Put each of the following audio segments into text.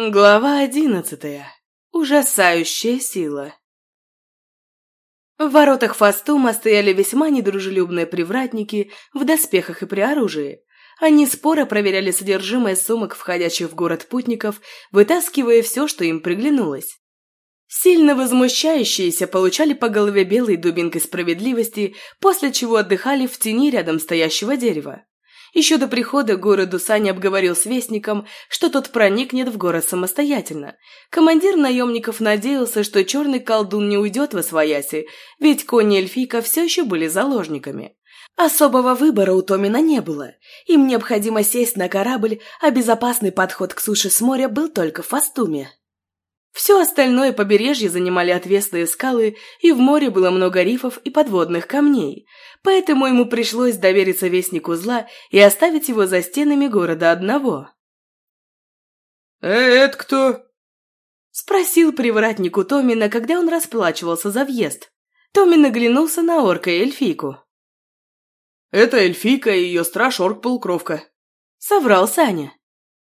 Глава одиннадцатая. Ужасающая сила. В воротах Фастума стояли весьма недружелюбные привратники в доспехах и при оружии. Они споро проверяли содержимое сумок входящих в город путников, вытаскивая все, что им приглянулось. Сильно возмущающиеся получали по голове белой дубинкой справедливости, после чего отдыхали в тени рядом стоящего дерева. Еще до прихода к городу Саня обговорил с Вестником, что тот проникнет в город самостоятельно. Командир наемников надеялся, что черный колдун не уйдет во свояси, ведь кони эльфийка все еще были заложниками. Особого выбора у Томина не было. Им необходимо сесть на корабль, а безопасный подход к суше с моря был только в Фастуме. Все остальное побережье занимали отвесные скалы, и в море было много рифов и подводных камней, поэтому ему пришлось довериться вестнику зла и оставить его за стенами города одного. «Э, это кто?» Спросил привратнику Томина, когда он расплачивался за въезд. Томин оглянулся на орка и эльфийку. «Это эльфийка и ее страж орк-полукровка», — соврал Саня.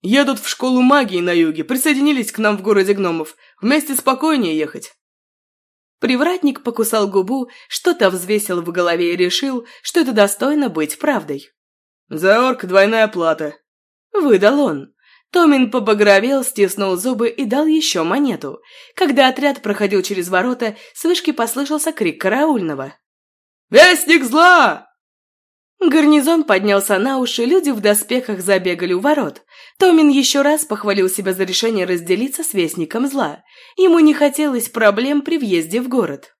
Едут в школу магии на юге, присоединились к нам в городе гномов. Вместе спокойнее ехать. Привратник покусал губу, что-то взвесил в голове и решил, что это достойно быть правдой. «За орк двойная плата», — выдал он. Томин побагровел, стиснул зубы и дал еще монету. Когда отряд проходил через ворота, с вышки послышался крик караульного. «Вестник зла!» Гарнизон поднялся на уши, люди в доспехах забегали у ворот. Томин еще раз похвалил себя за решение разделиться с Вестником Зла. Ему не хотелось проблем при въезде в город.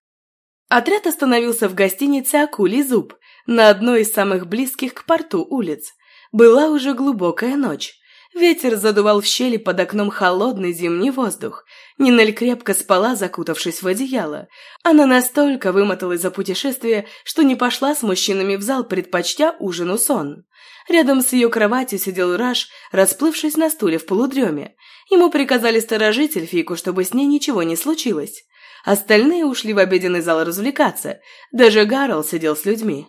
Отряд остановился в гостинице «Акулий зуб» на одной из самых близких к порту улиц. Была уже глубокая ночь. Ветер задувал в щели под окном холодный зимний воздух. Нинель крепко спала, закутавшись в одеяло. Она настолько вымоталась за путешествие, что не пошла с мужчинами в зал, предпочтя ужину сон. Рядом с ее кроватью сидел Раш, расплывшись на стуле в полудреме. Ему приказали сторожить эльфийку, чтобы с ней ничего не случилось. Остальные ушли в обеденный зал развлекаться. Даже Гарл сидел с людьми.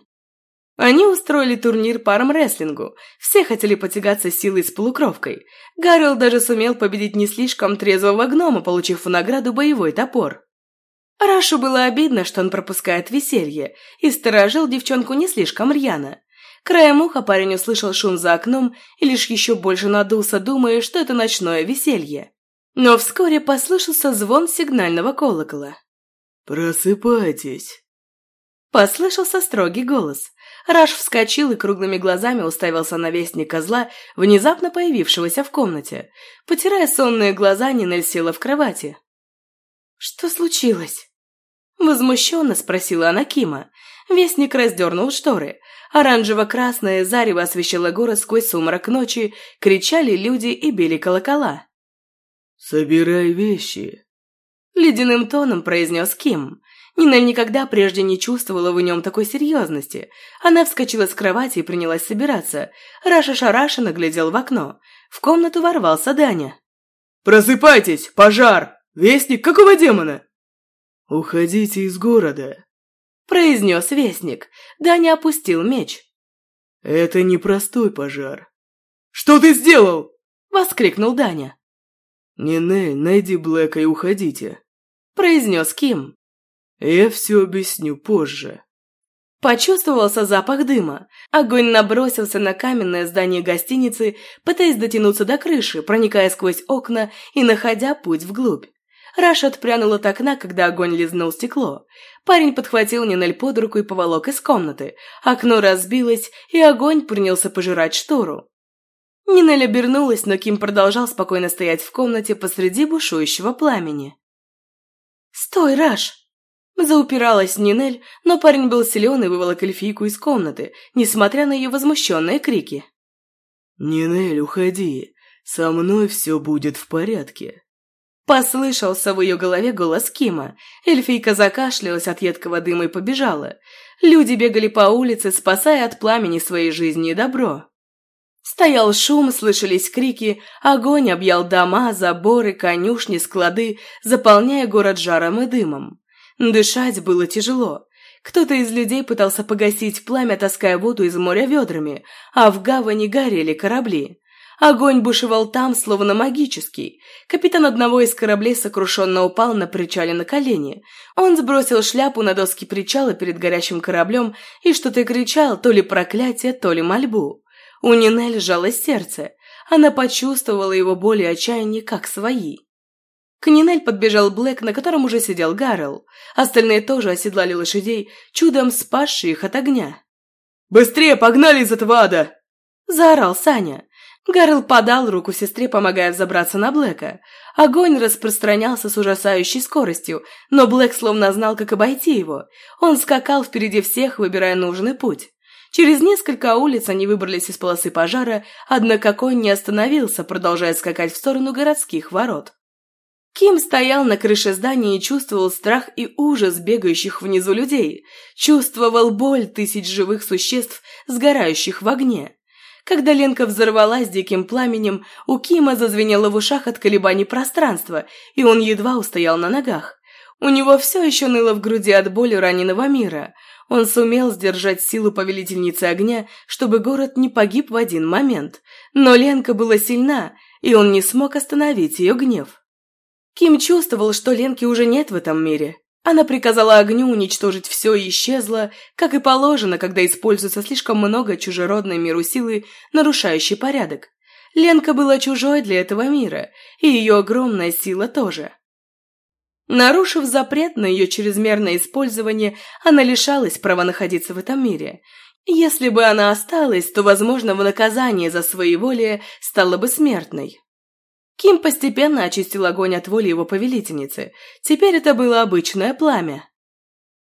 Они устроили турнир по армрестлингу. Все хотели потягаться силой с полукровкой. Гаррел даже сумел победить не слишком трезвого гнома, получив в награду боевой топор. Рашу было обидно, что он пропускает веселье, и сторожил девчонку не слишком рьяно. Краем уха парень услышал шум за окном и лишь еще больше надулся, думая, что это ночное веселье. Но вскоре послышался звон сигнального колокола. «Просыпайтесь!» Послышался строгий голос. Раш вскочил и круглыми глазами уставился на вестника зла, внезапно появившегося в комнате. Потирая сонные глаза, Нинель села в кровати. «Что случилось?» Возмущенно спросила она Кима. Вестник раздернул шторы. Оранжево-красное зарево освещало город сквозь сумрак ночи, кричали люди и били колокола. «Собирай вещи», — ледяным тоном произнес Ким. Нина никогда прежде не чувствовала в нем такой серьезности. Она вскочила с кровати и принялась собираться. Раша шарашенно глядел в окно. В комнату ворвался Даня. «Просыпайтесь! Пожар! Вестник, какого демона?» «Уходите из города», – произнес Вестник. Даня опустил меч. «Это не простой пожар». «Что ты сделал?» – воскликнул Даня. «Нинель, найди Блэка и уходите», – произнес Ким. Я все объясню позже. Почувствовался запах дыма. Огонь набросился на каменное здание гостиницы, пытаясь дотянуться до крыши, проникая сквозь окна и находя путь вглубь. Раш отпрянул от окна, когда огонь лизнул стекло. Парень подхватил Нинель под руку и поволок из комнаты. Окно разбилось, и огонь принялся пожирать штору. Нинель обернулась, но Ким продолжал спокойно стоять в комнате посреди бушующего пламени. «Стой, Раш!» Заупиралась Нинель, но парень был силен и выволок эльфийку из комнаты, несмотря на ее возмущенные крики. «Нинель, уходи. Со мной все будет в порядке». Послышался в ее голове голос Кима. Эльфийка закашлялась от едкого дыма и побежала. Люди бегали по улице, спасая от пламени своей жизни и добро. Стоял шум, слышались крики, огонь объял дома, заборы, конюшни, склады, заполняя город жаром и дымом. Дышать было тяжело. Кто-то из людей пытался погасить пламя, таская воду из моря ведрами, а в гавани горели корабли. Огонь бушевал там, словно магический. Капитан одного из кораблей сокрушенно упал на причале на колени. Он сбросил шляпу на доски причала перед горящим кораблем и что-то кричал, то ли проклятие, то ли мольбу. У Нинель сжалось сердце. Она почувствовала его боль и отчаяние, как свои. К Нинель подбежал Блэк, на котором уже сидел Гаррел. Остальные тоже оседлали лошадей, чудом спасшие их от огня. «Быстрее, погнали из этого ада!» – заорал Саня. Гарл подал руку сестре, помогая взобраться на Блэка. Огонь распространялся с ужасающей скоростью, но Блэк словно знал, как обойти его. Он скакал впереди всех, выбирая нужный путь. Через несколько улиц они выбрались из полосы пожара, однако конь не остановился, продолжая скакать в сторону городских ворот. Ким стоял на крыше здания и чувствовал страх и ужас бегающих внизу людей, чувствовал боль тысяч живых существ, сгорающих в огне. Когда Ленка взорвалась диким пламенем, у Кима зазвенело в ушах от колебаний пространства, и он едва устоял на ногах. У него все еще ныло в груди от боли раненого мира. Он сумел сдержать силу повелительницы огня, чтобы город не погиб в один момент. Но Ленка была сильна, и он не смог остановить ее гнев. Ким чувствовал, что Ленки уже нет в этом мире. Она приказала огню уничтожить все и исчезла, как и положено, когда используется слишком много чужеродной миру силы, нарушающей порядок. Ленка была чужой для этого мира, и ее огромная сила тоже. Нарушив запрет на ее чрезмерное использование, она лишалась права находиться в этом мире. Если бы она осталась, то, возможно, в наказание за своеволие стала бы смертной. Ким постепенно очистил огонь от воли его повелительницы. Теперь это было обычное пламя.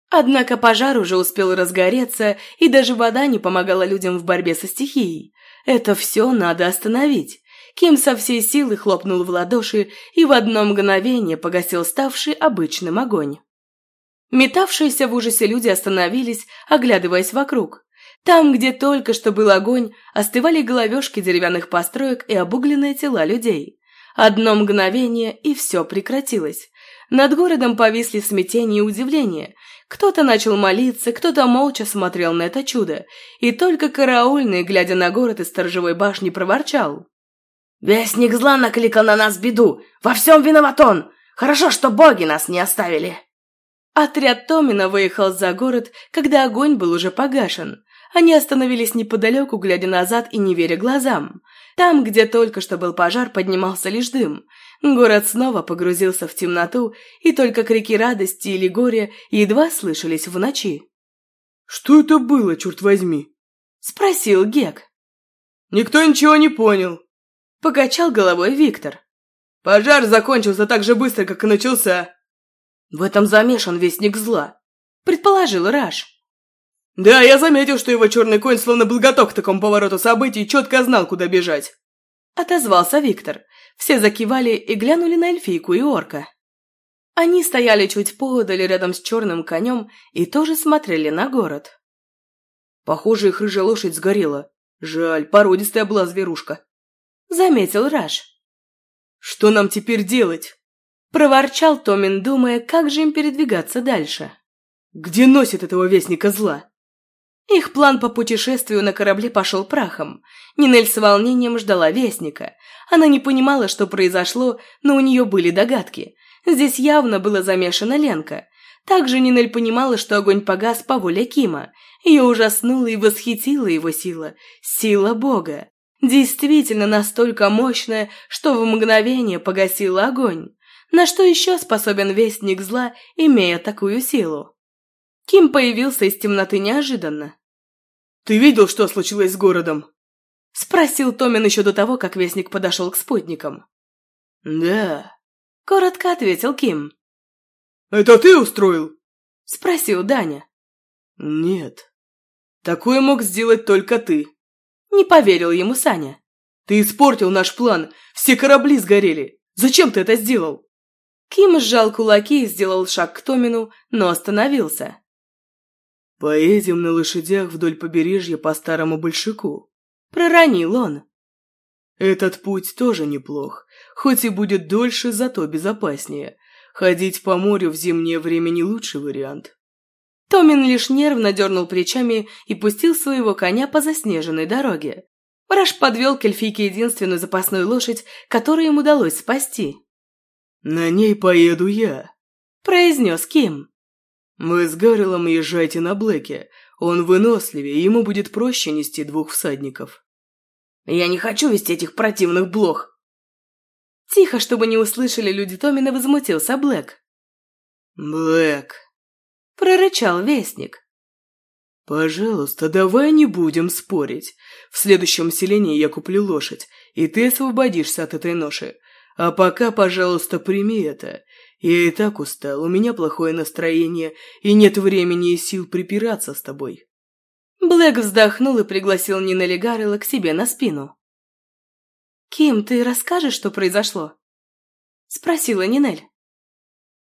Однако пожар уже успел разгореться, и даже вода не помогала людям в борьбе со стихией. Это все надо остановить. Ким со всей силы хлопнул в ладоши и в одно мгновение погасил ставший обычным огонь. Метавшиеся в ужасе люди остановились, оглядываясь вокруг. Там, где только что был огонь, остывали головешки деревянных построек и обугленные тела людей. Одно мгновение, и все прекратилось. Над городом повисли смятение и удивление. Кто-то начал молиться, кто-то молча смотрел на это чудо. И только караульный, глядя на город из сторожевой башни, проворчал. «Вестник зла накликал на нас беду! Во всем виноват он! Хорошо, что боги нас не оставили!» Отряд Томина выехал за город, когда огонь был уже погашен. Они остановились неподалеку, глядя назад и не веря глазам. Там, где только что был пожар, поднимался лишь дым. Город снова погрузился в темноту, и только крики радости или горя едва слышались в ночи. «Что это было, черт возьми?» – спросил Гек. «Никто ничего не понял», – покачал головой Виктор. «Пожар закончился так же быстро, как и начался». «В этом замешан вестник зла», – предположил Раш. «Да, я заметил, что его черный конь словно был готов к такому повороту событий и четко знал, куда бежать». Отозвался Виктор. Все закивали и глянули на эльфийку и орка. Они стояли чуть поодаль рядом с черным конем и тоже смотрели на город. «Похоже, их рыжая лошадь сгорела. Жаль, породистая была зверушка», — заметил Раш. «Что нам теперь делать?» — проворчал Томин, думая, как же им передвигаться дальше. «Где носит этого вестника зла?» Их план по путешествию на корабле пошел прахом. Нинель с волнением ждала вестника. Она не понимала, что произошло, но у нее были догадки. Здесь явно была замешана Ленка. Также Нинель понимала, что огонь погас по воле Кима. Ее ужаснула и восхитила его сила. Сила Бога. Действительно настолько мощная, что в мгновение погасила огонь. На что еще способен вестник зла, имея такую силу? Ким появился из темноты неожиданно. «Ты видел, что случилось с городом?» Спросил Томин еще до того, как Вестник подошел к спутникам. «Да», — коротко ответил Ким. «Это ты устроил?» — спросил Даня. «Нет. Такое мог сделать только ты». Не поверил ему Саня. «Ты испортил наш план. Все корабли сгорели. Зачем ты это сделал?» Ким сжал кулаки и сделал шаг к Томину, но остановился. «Поедем на лошадях вдоль побережья по старому большаку», — проронил он. «Этот путь тоже неплох, хоть и будет дольше, зато безопаснее. Ходить по морю в зимнее время не лучший вариант». Томин лишь нервно дернул плечами и пустил своего коня по заснеженной дороге. Браш подвел к эльфийке единственную запасную лошадь, которую им удалось спасти. «На ней поеду я», – произнес Ким. «Вы с Гаррелом езжайте на Блэке. Он выносливее, ему будет проще нести двух всадников». «Я не хочу вести этих противных блох!» Тихо, чтобы не услышали люди Томина, возмутился Блэк. «Блэк!» – прорычал Вестник. «Пожалуйста, давай не будем спорить. В следующем селении я куплю лошадь, и ты освободишься от этой ноши. А пока, пожалуйста, прими это. Я и так устал, у меня плохое настроение, и нет времени и сил припираться с тобой». Блэк вздохнул и пригласил Нина Легарела к себе на спину. «Ким, ты расскажешь, что произошло?» – спросила Нинель.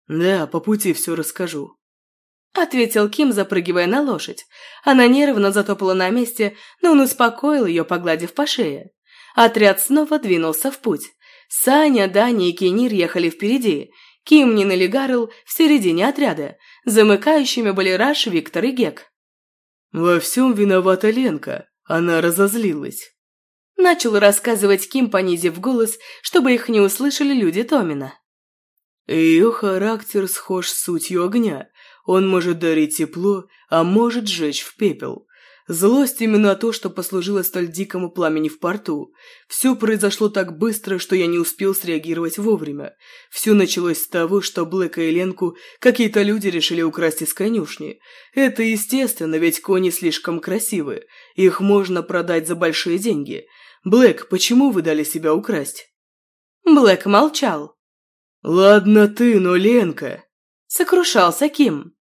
«Да, по пути все расскажу», – ответил Ким, запрыгивая на лошадь. Она нервно затопала на месте, но он успокоил ее, погладив по шее. Отряд снова двинулся в путь. Саня, Даня и Кенир ехали впереди. Ким, Нин и Гарл в середине отряда. Замыкающими были Раш, Виктор и Гек. «Во всем виновата Ленка. Она разозлилась». Начал рассказывать Ким, понизив голос, чтобы их не услышали люди Томина. Ее характер схож с сутью огня. Он может дарить тепло, а может сжечь в пепел. Злость именно то, что послужило столь дикому пламени в порту. Все произошло так быстро, что я не успел среагировать вовремя. Все началось с того, что Блэка и Ленку какие-то люди решили украсть из конюшни. Это естественно, ведь кони слишком красивые. Их можно продать за большие деньги. Блэк, почему вы дали себя украсть? Блэк молчал. «Ладно ты, но Ленка...» Сокрушался Ким.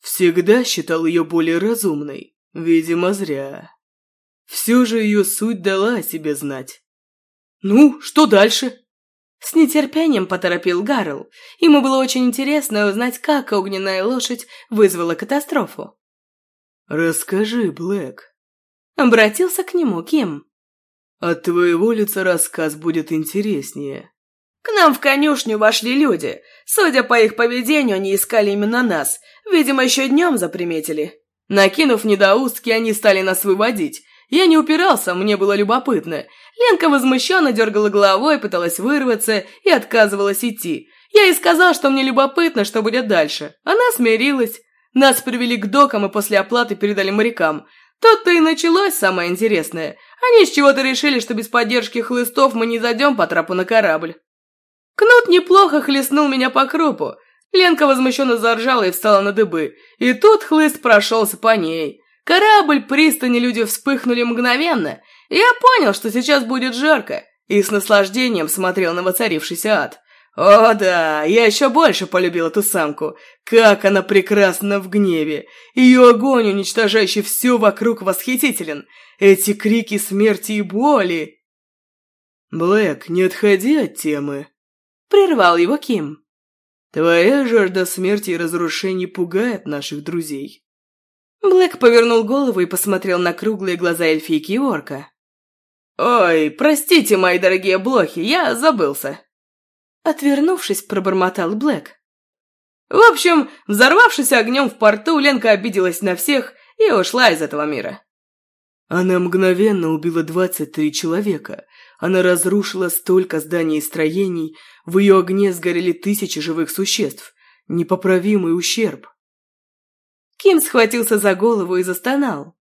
Всегда считал ее более разумной. Видимо, зря. Все же ее суть дала о себе знать. «Ну, что дальше?» С нетерпением поторопил Гарл. Ему было очень интересно узнать, как огненная лошадь вызвала катастрофу. «Расскажи, Блэк». Обратился к нему Ким. «От твоего лица рассказ будет интереснее». К нам в конюшню вошли люди. Судя по их поведению, они искали именно нас. Видимо, еще днем заприметили. Накинув недоустки, они стали нас выводить. Я не упирался, мне было любопытно. Ленка возмущенно дергала головой, пыталась вырваться и отказывалась идти. Я ей сказал, что мне любопытно, что будет дальше. Она смирилась. Нас привели к докам и после оплаты передали морякам. Тут-то и началось самое интересное. Они с чего-то решили, что без поддержки хлыстов мы не зайдем по трапу на корабль. Кнут неплохо хлестнул меня по крупу. Ленка возмущенно заржала и встала на дыбы. И тут хлыст прошелся по ней. Корабль, пристани, люди вспыхнули мгновенно. я понял, что сейчас будет жарко. И с наслаждением смотрел на воцарившийся ад. О да, я еще больше полюбил эту самку. Как она прекрасна в гневе. Ее огонь, уничтожающий все вокруг, восхитителен. Эти крики смерти и боли. Блэк, не отходи от темы. Прервал его Ким. Твоя жажда смерти и разрушений пугает наших друзей. Блэк повернул голову и посмотрел на круглые глаза эльфийки и орка. «Ой, простите, мои дорогие блохи, я забылся!» Отвернувшись, пробормотал Блэк. В общем, взорвавшись огнем в порту, Ленка обиделась на всех и ушла из этого мира. Она мгновенно убила 23 человека, она разрушила столько зданий и строений, в ее огне сгорели тысячи живых существ. Непоправимый ущерб. Ким схватился за голову и застонал.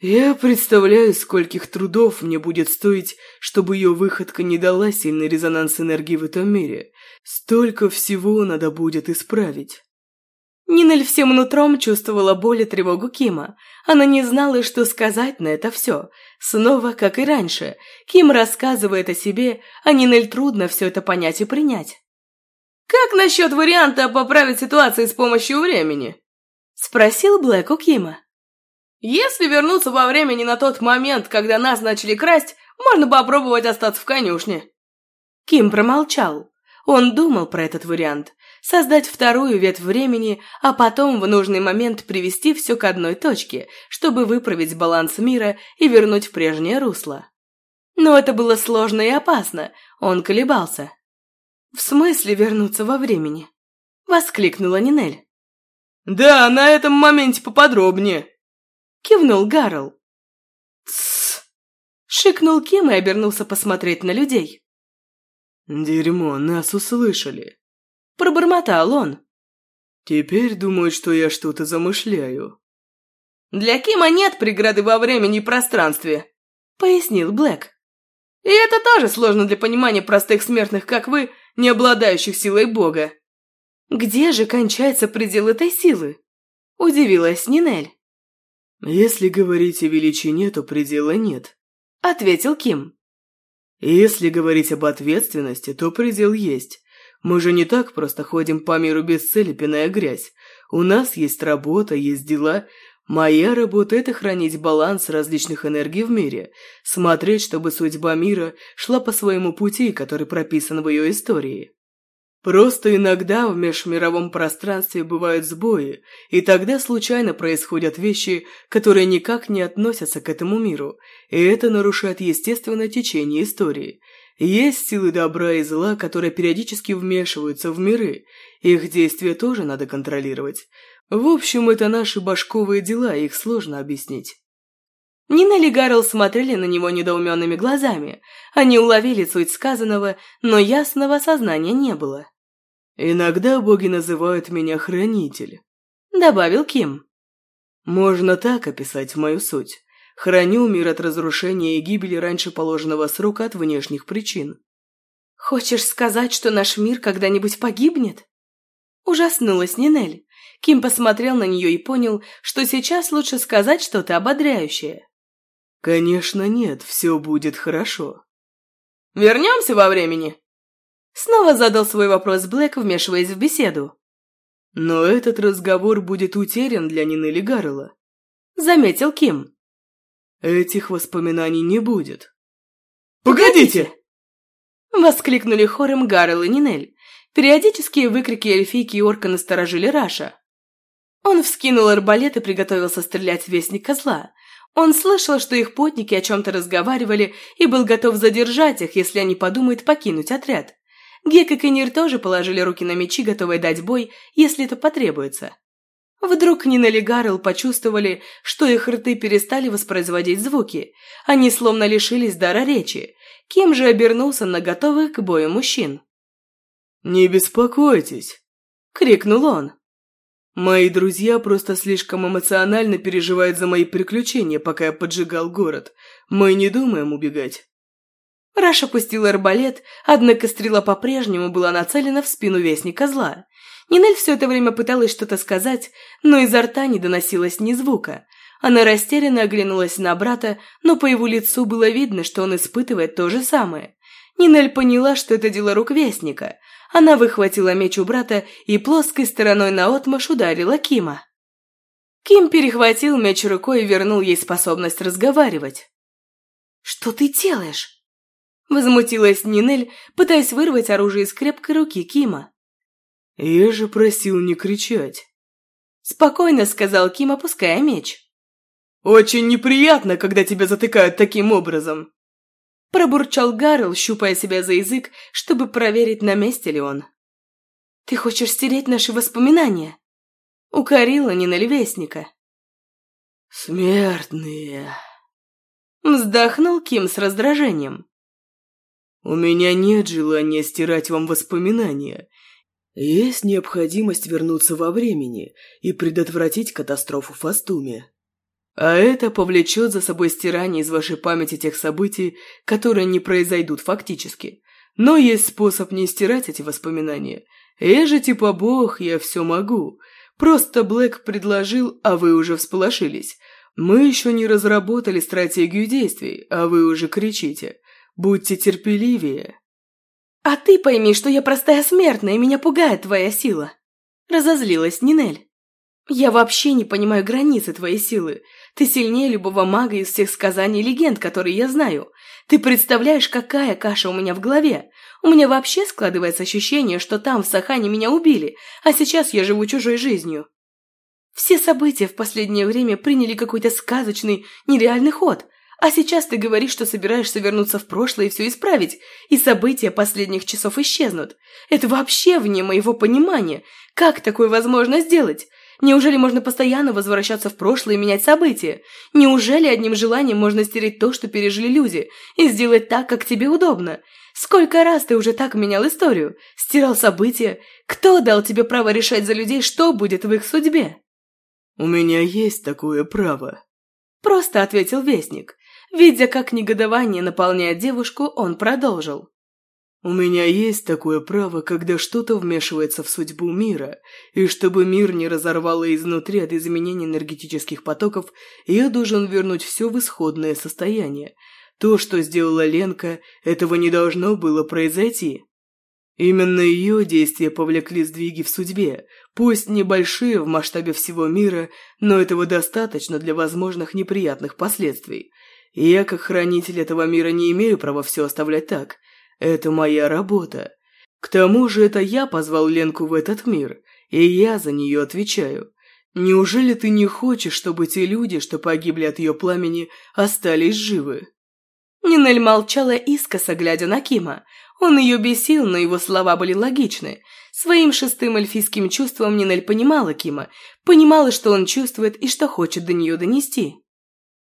Я представляю, скольких трудов мне будет стоить, чтобы ее выходка не дала сильный резонанс энергии в этом мире. Столько всего надо будет исправить. Нинель всем нутром чувствовала боль и тревогу Кима. Она не знала, что сказать на это все. Снова, как и раньше, Ким рассказывает о себе, а Нинель трудно все это понять и принять. «Как насчет варианта поправить ситуацию с помощью времени?» Спросил Блэк у Кима. «Если вернуться во времени на тот момент, когда нас начали красть, можно попробовать остаться в конюшне». Ким промолчал. Он думал про этот вариант создать вторую ветвь времени, а потом в нужный момент привести все к одной точке, чтобы выправить баланс мира и вернуть в прежнее русло. Но это было сложно и опасно, он колебался. «В смысле вернуться во времени?» – воскликнула Нинель. «Да, на этом моменте поподробнее», – кивнул Гарл. «Тссс!» Шикнул Ким и обернулся посмотреть на людей. «Дерьмо, нас услышали!» Пробормотал он. «Теперь думают, что я что-то замышляю». «Для Кима нет преграды во времени и пространстве», — пояснил Блэк. «И это тоже сложно для понимания простых смертных, как вы, не обладающих силой Бога». «Где же кончается предел этой силы?» – удивилась Нинель. «Если говорить о величине, то предела нет», – ответил Ким. «Если говорить об ответственности, то предел есть. Мы же не так просто ходим по миру без цели, пиная грязь. У нас есть работа, есть дела. Моя работа – это хранить баланс различных энергий в мире, смотреть, чтобы судьба мира шла по своему пути, который прописан в ее истории». Просто иногда в межмировом пространстве бывают сбои, и тогда случайно происходят вещи, которые никак не относятся к этому миру, и это нарушает естественное течение истории. Есть силы добра и зла, которые периодически вмешиваются в миры, их действия тоже надо контролировать. В общем, это наши башковые дела, их сложно объяснить. Нина и Гарл смотрели на него недоуменными глазами. Они уловили суть сказанного, но ясного осознания не было. «Иногда боги называют меня Хранитель», — добавил Ким. «Можно так описать мою суть. Храню мир от разрушения и гибели раньше положенного срока от внешних причин». «Хочешь сказать, что наш мир когда-нибудь погибнет?» Ужаснулась Нинель. Ким посмотрел на нее и понял, что сейчас лучше сказать что-то ободряющее. «Конечно нет, все будет хорошо». «Вернемся во времени?» Снова задал свой вопрос Блэк, вмешиваясь в беседу. «Но этот разговор будет утерян для Нины Гаррелла», — заметил Ким. «Этих воспоминаний не будет». «Погодите!» Воскликнули хором Гаррел и Нинель. Периодические выкрики эльфийки и орка насторожили Раша. Он вскинул арбалет и приготовился стрелять в вестника зла. Он слышал, что их потники о чем-то разговаривали и был готов задержать их, если они подумают покинуть отряд. Гек и Кенир тоже положили руки на мечи, готовые дать бой, если это потребуется. Вдруг Нина и Гаррел почувствовали, что их рты перестали воспроизводить звуки. Они словно лишились дара речи. Кем же обернулся на готовых к бою мужчин. «Не беспокойтесь!» — крикнул он. Мои друзья просто слишком эмоционально переживают за мои приключения, пока я поджигал город. Мы не думаем убегать. Раш опустил арбалет, однако стрела по-прежнему была нацелена в спину Вестника Зла. Нинель все это время пыталась что-то сказать, но изо рта не доносилось ни звука. Она растерянно оглянулась на брата, но по его лицу было видно, что он испытывает то же самое. Нинель поняла, что это дело рук Вестника. Она выхватила меч у брата и плоской стороной наотмашь ударила Кима. Ким перехватил меч рукой и вернул ей способность разговаривать. «Что ты делаешь?» Возмутилась Нинель, пытаясь вырвать оружие из крепкой руки Кима. «Я же просил не кричать», — спокойно сказал Ким, опуская меч. «Очень неприятно, когда тебя затыкают таким образом», — пробурчал Гарл, щупая себя за язык, чтобы проверить, на месте ли он. «Ты хочешь стереть наши воспоминания?» — укорила Нинель Вестника. «Смертные!» Вздохнул Ким с раздражением. У меня нет желания стирать вам воспоминания. Есть необходимость вернуться во времени и предотвратить катастрофу в Фастуме. А это повлечет за собой стирание из вашей памяти тех событий, которые не произойдут фактически. Но есть способ не стирать эти воспоминания. Я же типа бог, я все могу. Просто Блэк предложил, а вы уже всполошились. Мы еще не разработали стратегию действий, а вы уже кричите. Будьте терпеливее. А ты пойми, что я простая смертная, и меня пугает твоя сила. Разозлилась Нинель. Я вообще не понимаю границы твоей силы. Ты сильнее любого мага из всех сказаний и легенд, которые я знаю. Ты представляешь, какая каша у меня в голове? У меня вообще складывается ощущение, что там, в Сахане, меня убили, а сейчас я живу чужой жизнью. Все события в последнее время приняли какой-то сказочный, нереальный ход – а сейчас ты говоришь, что собираешься вернуться в прошлое и все исправить, и события последних часов исчезнут. Это вообще вне моего понимания. Как такое возможно сделать? Неужели можно постоянно возвращаться в прошлое и менять события? Неужели одним желанием можно стереть то, что пережили люди, и сделать так, как тебе удобно? Сколько раз ты уже так менял историю? Стирал события? Кто дал тебе право решать за людей, что будет в их судьбе? «У меня есть такое право», – просто ответил Вестник. Видя, как негодование наполняет девушку, он продолжил. У меня есть такое право, когда что-то вмешивается в судьбу мира, и чтобы мир не разорвало изнутри от изменения энергетических потоков, я должен вернуть все в исходное состояние. То, что сделала Ленка, этого не должно было произойти. Именно ее действия повлекли сдвиги в судьбе, пусть небольшие в масштабе всего мира, но этого достаточно для возможных неприятных последствий. И я, как хранитель этого мира, не имею права все оставлять так – это моя работа. К тому же это я позвал Ленку в этот мир, и я за нее отвечаю. Неужели ты не хочешь, чтобы те люди, что погибли от ее пламени, остались живы?» Нинель молчала искоса, глядя на Кима. Он ее бесил, но его слова были логичны. Своим шестым эльфийским чувством Нинель понимала Кима, понимала, что он чувствует и что хочет до нее донести.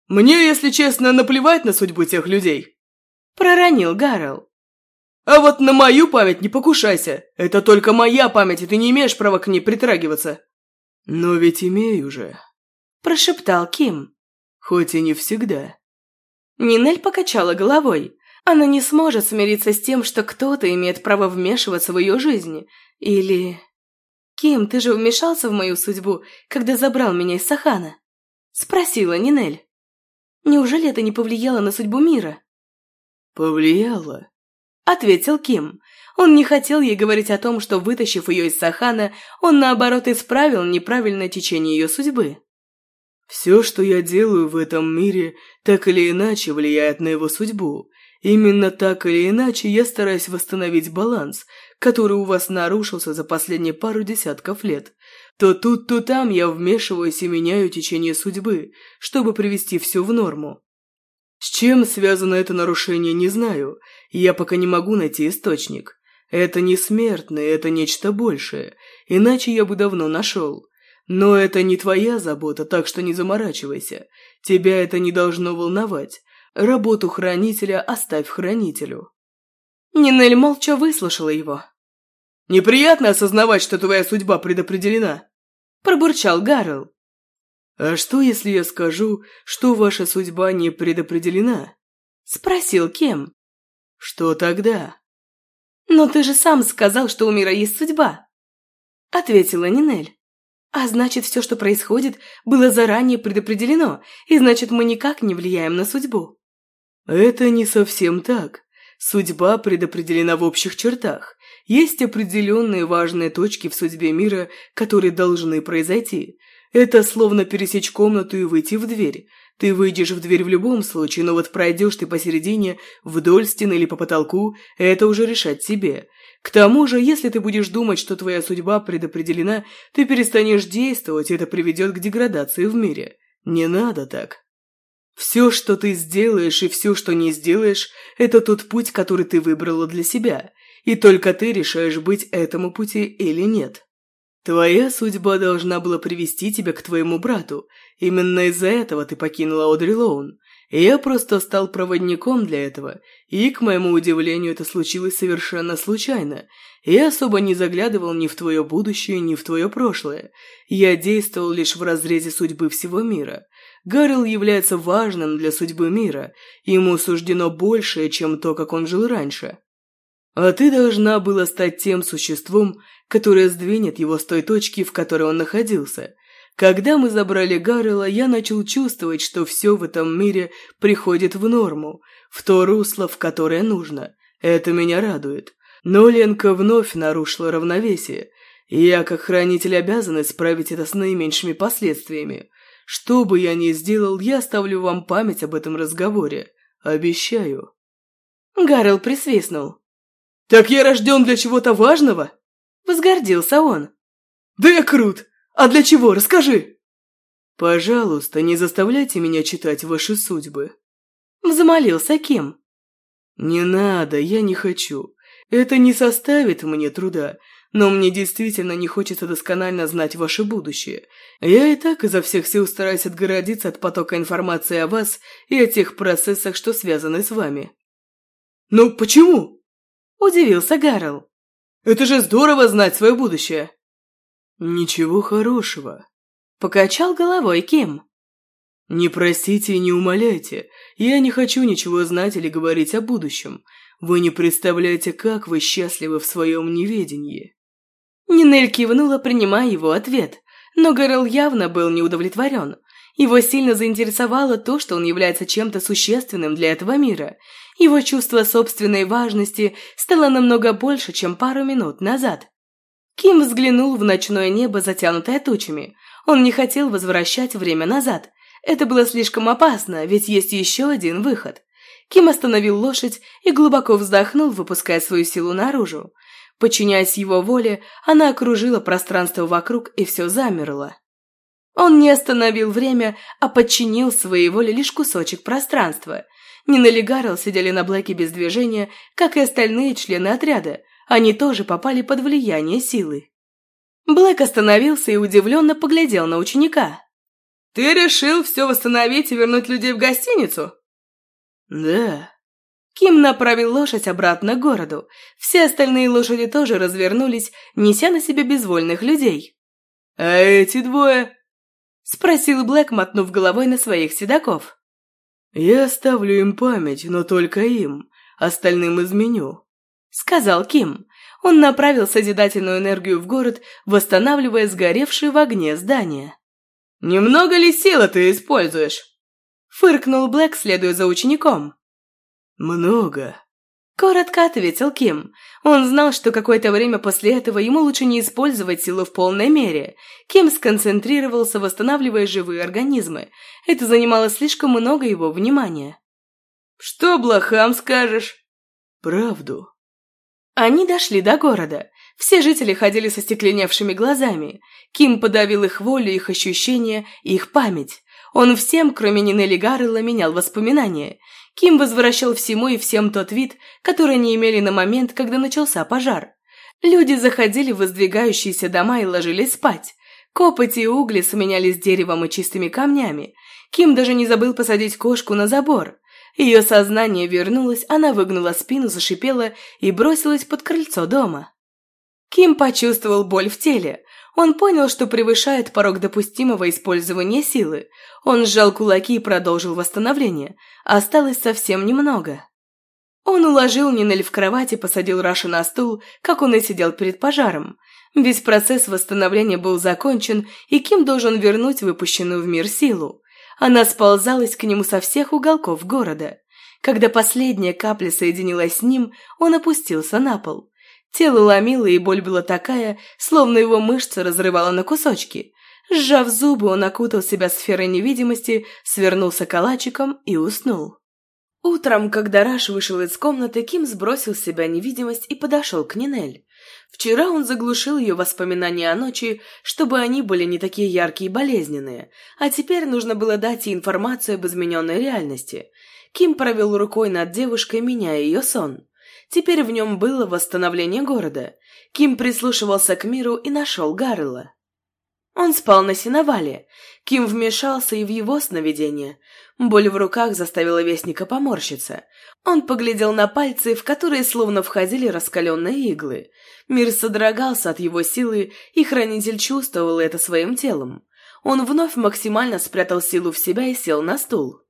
«Мне, если честно, наплевать на судьбу тех людей», – проронил Гаррел. А вот на мою память не покушайся. Это только моя память, и ты не имеешь права к ней притрагиваться. Но ведь имею же. Прошептал Ким. Хоть и не всегда. Нинель покачала головой. Она не сможет смириться с тем, что кто-то имеет право вмешиваться в ее жизнь. Или... «Ким, ты же вмешался в мою судьбу, когда забрал меня из Сахана?» Спросила Нинель. «Неужели это не повлияло на судьбу мира?» «Повлияло», ответил Ким. Он не хотел ей говорить о том, что, вытащив ее из Сахана, он, наоборот, исправил неправильное течение ее судьбы. «Все, что я делаю в этом мире, так или иначе влияет на его судьбу. Именно так или иначе я стараюсь восстановить баланс, который у вас нарушился за последние пару десятков лет. То тут, то там я вмешиваюсь и меняю течение судьбы, чтобы привести все в норму. С чем связано это нарушение, не знаю. Я пока не могу найти источник. Это не смертное, это нечто большее. Иначе я бы давно нашел. Но это не твоя забота, так что не заморачивайся. Тебя это не должно волновать. Работу хранителя оставь хранителю». Нинель молча выслушала его. «Неприятно осознавать, что твоя судьба предопределена», – пробурчал Гаррел. «А что, если я скажу, что ваша судьба не предопределена?» – спросил Кем. «Что тогда?» «Но ты же сам сказал, что у мира есть судьба», – ответила Нинель. «А значит, все, что происходит, было заранее предопределено, и значит, мы никак не влияем на судьбу». «Это не совсем так. Судьба предопределена в общих чертах. Есть определенные важные точки в судьбе мира, которые должны произойти. Это словно пересечь комнату и выйти в дверь. Ты выйдешь в дверь в любом случае, но вот пройдешь ты посередине, вдоль стены или по потолку, это уже решать тебе. К тому же, если ты будешь думать, что твоя судьба предопределена, ты перестанешь действовать, и это приведет к деградации в мире. Не надо так. Все, что ты сделаешь, и все, что не сделаешь, это тот путь, который ты выбрала для себя. И только ты решаешь быть этому пути или нет. Твоя судьба должна была привести тебя к твоему брату. Именно из-за этого ты покинула Одри Лоун. Я просто стал проводником для этого, и, к моему удивлению, это случилось совершенно случайно. Я особо не заглядывал ни в твое будущее, ни в твое прошлое. Я действовал лишь в разрезе судьбы всего мира. Гаррел является важным для судьбы мира, ему суждено большее, чем то, как он жил раньше. А ты должна была стать тем существом, которое сдвинет его с той точки, в которой он находился. Когда мы забрали Гаррела, я начал чувствовать, что все в этом мире приходит в норму, в то русло, в которое нужно. Это меня радует. Но Ленка вновь нарушила равновесие. Я, как хранитель, обязан исправить это с наименьшими последствиями. Что бы я ни сделал, я оставлю вам память об этом разговоре. Обещаю. Гаррел присвистнул. «Так я рожден для чего-то важного?» Возгордился он. «Да я крут! А для чего? Расскажи!» «Пожалуйста, не заставляйте меня читать ваши судьбы!» Взмолился Ким. «Не надо, я не хочу. Это не составит мне труда. Но мне действительно не хочется досконально знать ваше будущее. Я и так изо всех сил стараюсь отгородиться от потока информации о вас и о тех процессах, что связаны с вами». «Ну почему?» – удивился Гарл. «Это же здорово знать свое будущее!» «Ничего хорошего», – покачал головой Ким. «Не простите и не умоляйте, я не хочу ничего знать или говорить о будущем. Вы не представляете, как вы счастливы в своем неведении». Нинель кивнула, принимая его ответ, но Гэрол явно был не удовлетворен. Его сильно заинтересовало то, что он является чем-то существенным для этого мира. Его чувство собственной важности стало намного больше, чем пару минут назад. Ким взглянул в ночное небо, затянутое тучами. Он не хотел возвращать время назад. Это было слишком опасно, ведь есть еще один выход. Ким остановил лошадь и глубоко вздохнул, выпуская свою силу наружу. Подчиняясь его воле, она окружила пространство вокруг, и все замерло. Он не остановил время, а подчинил своей воле лишь кусочек пространства. Нина и Гаррел сидели на Блэке без движения, как и остальные члены отряда. Они тоже попали под влияние силы. Блэк остановился и удивленно поглядел на ученика. «Ты решил все восстановить и вернуть людей в гостиницу?» «Да». Ким направил лошадь обратно к городу. Все остальные лошади тоже развернулись, неся на себе безвольных людей. «А эти двое?» – спросил Блэк, мотнув головой на своих седаков. «Я оставлю им память, но только им. Остальным изменю», – сказал Ким. Он направил созидательную энергию в город, восстанавливая сгоревшие в огне здания. «Немного ли силы ты используешь?» Фыркнул Блэк, следуя за учеником. «Много», Коротко ответил Ким. Он знал, что какое-то время после этого ему лучше не использовать силу в полной мере. Ким сконцентрировался, восстанавливая живые организмы. Это занимало слишком много его внимания. «Что блохам скажешь?» «Правду». Они дошли до города. Все жители ходили со стекленевшими глазами. Ким подавил их волю, их ощущения, их память. Он всем, кроме Нинели Гаррелла, менял воспоминания. Ким возвращал всему и всем тот вид, который они имели на момент, когда начался пожар. Люди заходили в воздвигающиеся дома и ложились спать. Копоти и угли сменялись деревом и чистыми камнями. Ким даже не забыл посадить кошку на забор. Ее сознание вернулось, она выгнула спину, зашипела и бросилась под крыльцо дома. Ким почувствовал боль в теле. Он понял, что превышает порог допустимого использования силы. Он сжал кулаки и продолжил восстановление. Осталось совсем немного. Он уложил Нинель в кровать и посадил Раша на стул, как он и сидел перед пожаром. Весь процесс восстановления был закончен, и Ким должен вернуть выпущенную в мир силу. Она сползалась к нему со всех уголков города. Когда последняя капля соединилась с ним, он опустился на пол. Тело ломило, и боль была такая, словно его мышцы разрывало на кусочки. Сжав зубы, он окутал себя сферой невидимости, свернулся калачиком и уснул. Утром, когда Раш вышел из комнаты, Ким сбросил с себя невидимость и подошел к Нинель. Вчера он заглушил ее воспоминания о ночи, чтобы они были не такие яркие и болезненные, а теперь нужно было дать ей информацию об измененной реальности. Ким провел рукой над девушкой, меняя ее сон. Теперь в нем было восстановление города. Ким прислушивался к миру и нашел Гаррела. Он спал на сеновале. Ким вмешался и в его сновидение. Боль в руках заставила Вестника поморщиться. Он поглядел на пальцы, в которые словно входили раскаленные иглы. Мир содрогался от его силы, и Хранитель чувствовал это своим телом. Он вновь максимально спрятал силу в себя и сел на стул.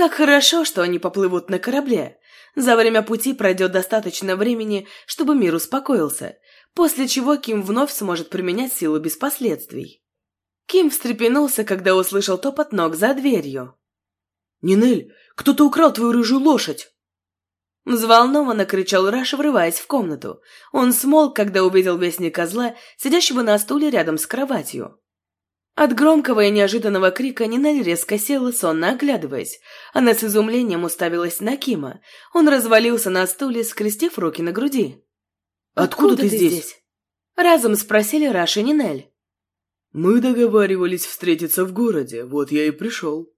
Как хорошо, что они поплывут на корабле. За время пути пройдет достаточно времени, чтобы мир успокоился, после чего Ким вновь сможет применять силу без последствий. Ким встрепенулся, когда услышал топот ног за дверью. «Нинель, кто-то украл твою рыжую лошадь!» Взволнованно кричал Раш, врываясь в комнату. Он смолк, когда увидел вестника зла, сидящего на стуле рядом с кроватью. От громкого и неожиданного крика Нинель резко села, сонно оглядываясь. Она с изумлением уставилась на Кима. Он развалился на стуле, скрестив руки на груди. «Откуда, Откуда ты, ты здесь? здесь?» Разом спросили Раш и Нинель. «Мы договаривались встретиться в городе, вот я и пришел».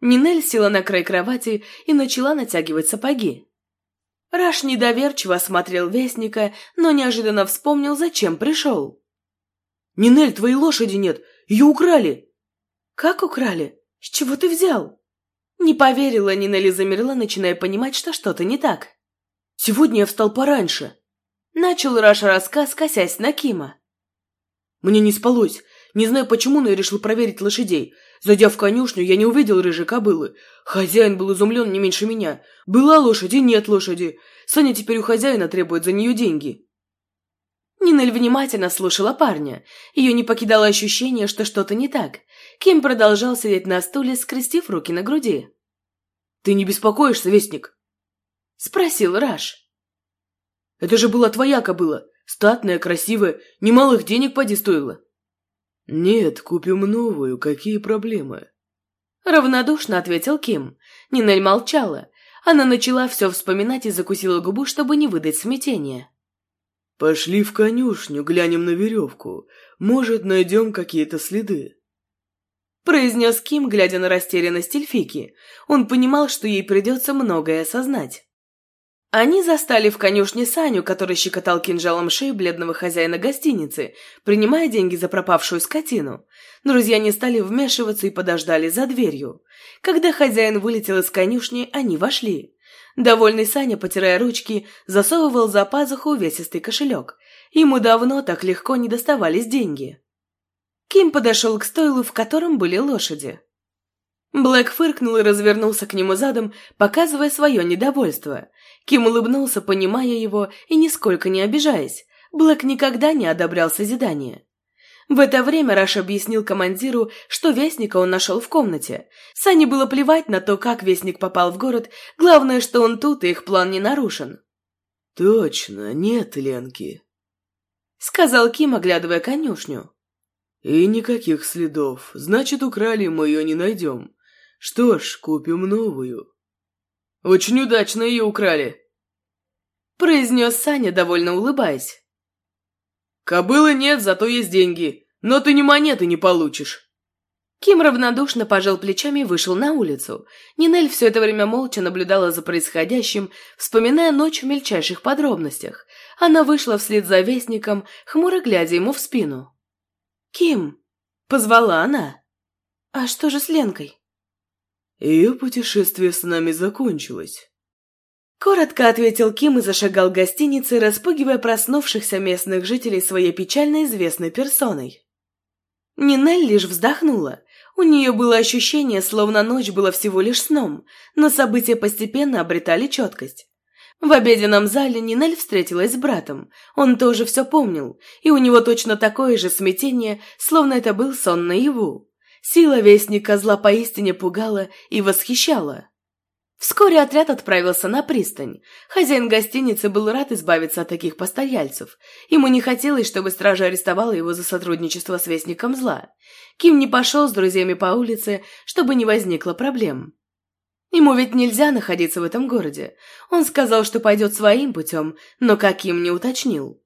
Нинель села на край кровати и начала натягивать сапоги. Раш недоверчиво осмотрел Вестника, но неожиданно вспомнил, зачем пришел. «Нинель, твоей лошади нет! Ее украли!» «Как украли? С чего ты взял?» Не поверила Нинель и замерла, начиная понимать, что что-то не так. «Сегодня я встал пораньше!» Начал Раша рассказ, косясь на Кима. «Мне не спалось. Не знаю почему, но я решил проверить лошадей. Зайдя в конюшню, я не увидел рыжей кобылы. Хозяин был изумлен не меньше меня. Была лошадь и нет лошади. Саня теперь у хозяина требует за нее деньги. Нинель внимательно слушала парня. Ее не покидало ощущение, что что-то не так. Ким продолжал сидеть на стуле, скрестив руки на груди. «Ты не беспокоишься, Вестник?» Спросил Раш. «Это же была твоя кобыла. Статная, красивая, немалых денег поди стоила». «Нет, купим новую, какие проблемы?» Равнодушно ответил Ким. Нинель молчала. Она начала все вспоминать и закусила губу, чтобы не выдать смятения. «Пошли в конюшню, глянем на веревку. Может, найдем какие-то следы». Произнес Ким, глядя на растерянность Эльфики. Он понимал, что ей придется многое осознать. Они застали в конюшне Саню, который щекотал кинжалом шею бледного хозяина гостиницы, принимая деньги за пропавшую скотину. Друзья не стали вмешиваться и подождали за дверью. Когда хозяин вылетел из конюшни, они вошли. Довольный Саня, потирая ручки, засовывал за пазуху увесистый кошелек. Ему давно так легко не доставались деньги. Ким подошел к стойлу, в котором были лошади. Блэк фыркнул и развернулся к нему задом, показывая свое недовольство. Ким улыбнулся, понимая его и нисколько не обижаясь. Блэк никогда не одобрял созидание. В это время Раш объяснил командиру, что Вестника он нашел в комнате. Сане было плевать на то, как Вестник попал в город, главное, что он тут, и их план не нарушен. «Точно, нет Ленки», — сказал Ким, оглядывая конюшню. «И никаких следов, значит, украли мы ее не найдем. Что ж, купим новую. Очень удачно ее украли. Произнес Саня, довольно улыбаясь. Кобылы нет, зато есть деньги. Но ты ни монеты не получишь. Ким равнодушно пожал плечами и вышел на улицу. Нинель все это время молча наблюдала за происходящим, вспоминая ночь в мельчайших подробностях. Она вышла вслед за вестником, хмуро глядя ему в спину. «Ким!» — позвала она. «А что же с Ленкой?» Ее путешествие с нами закончилось. Коротко ответил Ким и зашагал к гостинице, распугивая проснувшихся местных жителей своей печально известной персоной. Нинель лишь вздохнула. У нее было ощущение, словно ночь была всего лишь сном, но события постепенно обретали четкость. В обеденном зале Нинель встретилась с братом. Он тоже все помнил, и у него точно такое же смятение, словно это был сон наяву. Сила вестника зла поистине пугала и восхищала. Вскоре отряд отправился на пристань. Хозяин гостиницы был рад избавиться от таких постояльцев. Ему не хотелось, чтобы стража арестовала его за сотрудничество с Вестником Зла. Ким не пошел с друзьями по улице, чтобы не возникло проблем. Ему ведь нельзя находиться в этом городе. Он сказал, что пойдет своим путем, но каким не уточнил.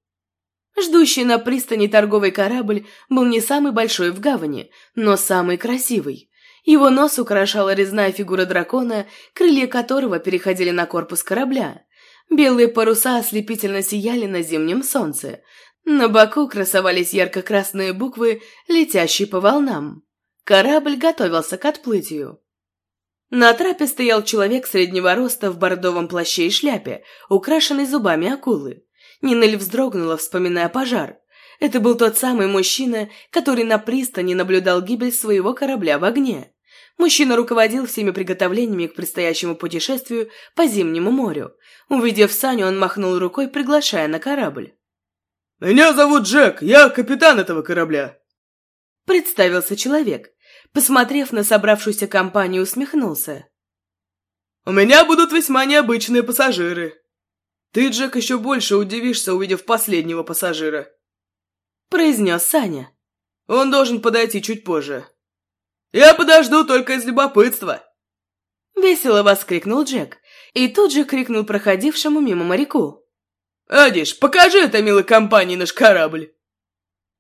Ждущий на пристани торговый корабль был не самый большой в гавани, но самый красивый. Его нос украшала резная фигура дракона, крылья которого переходили на корпус корабля. Белые паруса ослепительно сияли на зимнем солнце. На боку красовались ярко-красные буквы, летящие по волнам. Корабль готовился к отплытию. На трапе стоял человек среднего роста в бордовом плаще и шляпе, украшенный зубами акулы. Нинель вздрогнула, вспоминая пожар. Это был тот самый мужчина, который на пристани наблюдал гибель своего корабля в огне. Мужчина руководил всеми приготовлениями к предстоящему путешествию по Зимнему морю. Увидев Саню, он махнул рукой, приглашая на корабль. «Меня зовут Джек, я капитан этого корабля», — представился человек. Посмотрев на собравшуюся компанию, усмехнулся. «У меня будут весьма необычные пассажиры. Ты, Джек, еще больше удивишься, увидев последнего пассажира», — произнес Саня. «Он должен подойти чуть позже. Я подожду только из любопытства». Весело воскликнул Джек и тут же крикнул проходившему мимо моряку. «Адиш, покажи этой милой компании наш корабль!»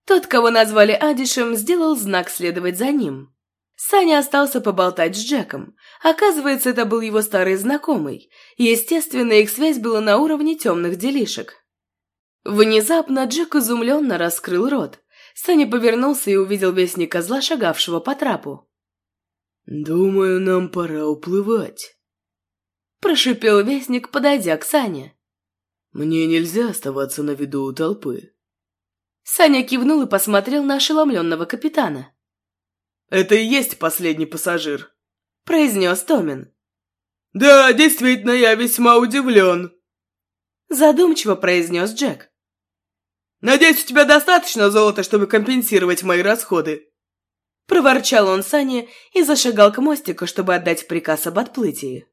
Тот, кого назвали Адишем, сделал знак следовать за ним. Саня остался поболтать с Джеком. Оказывается, это был его старый знакомый. Естественно, их связь была на уровне темных делишек. Внезапно Джек изумленно раскрыл рот. Саня повернулся и увидел вестника зла, шагавшего по трапу. «Думаю, нам пора уплывать», – прошипел вестник, подойдя к Сане. «Мне нельзя оставаться на виду у толпы». Саня кивнул и посмотрел на ошеломленного капитана. «Это и есть последний пассажир», – произнес Томин. «Да, действительно, я весьма удивлен», – задумчиво произнес Джек. «Надеюсь, у тебя достаточно золота, чтобы компенсировать мои расходы?» Проворчал он Сане и зашагал к мостику, чтобы отдать приказ об отплытии.